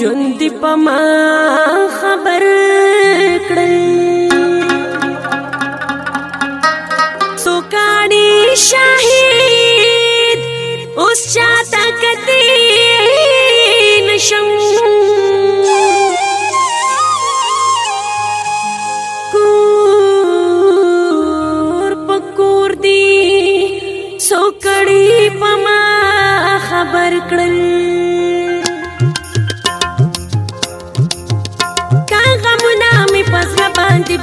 جون دی پما خبر کړل سوکاڼي شاهید اوس چاته کتی نشم کور پکور دی سوکړي پما خبر کړل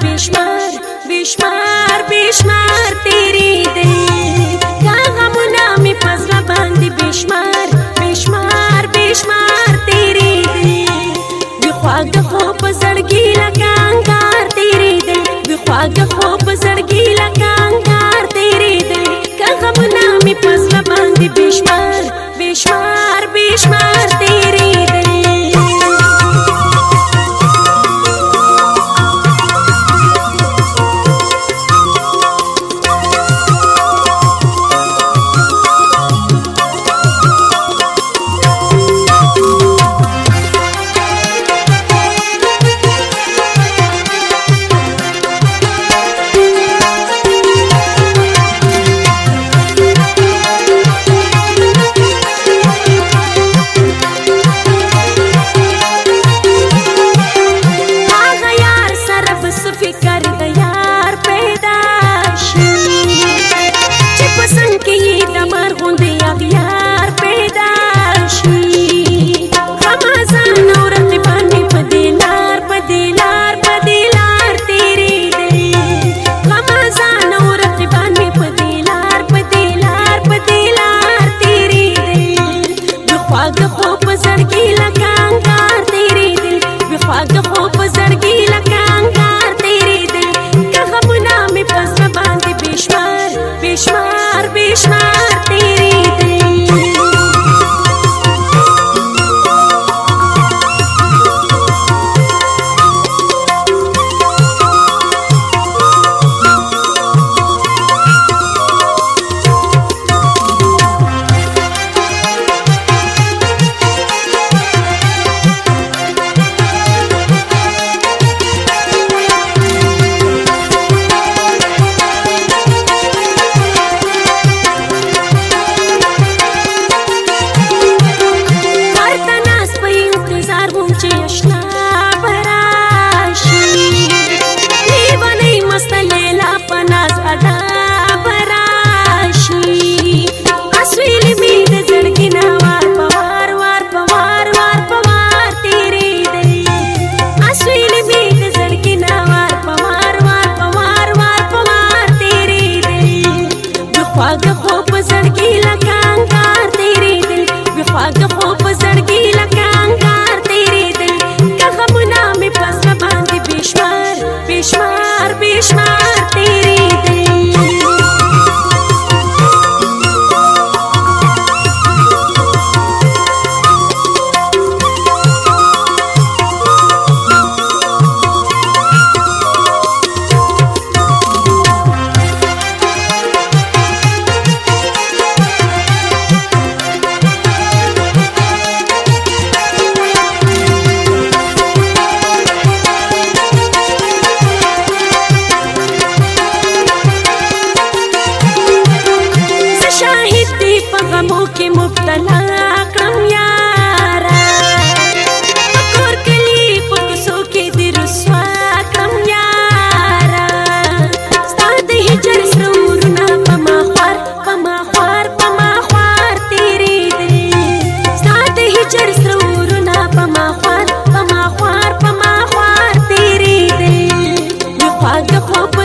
بشمار بشمار بشمار تیری دی کا غمونه می پزړه باندې بشمار بشمار بشمار تیری دی وی خواږه خو په زړګي لکه انګار تیری دی وی خواږه خو په زړګي لکه un día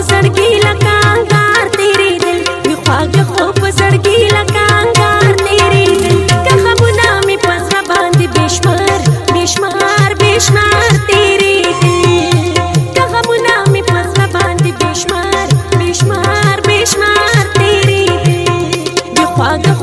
زړګي لکه انګار تیری دل وی خواږه خو په زړګي لکه انګار تیری دل که خبونه مې په زړه باندې بشمار بشمار بشمار تیری دل که خبونه مې په زړه باندې بشمار بشمار بشمار تیری دل وی خواږه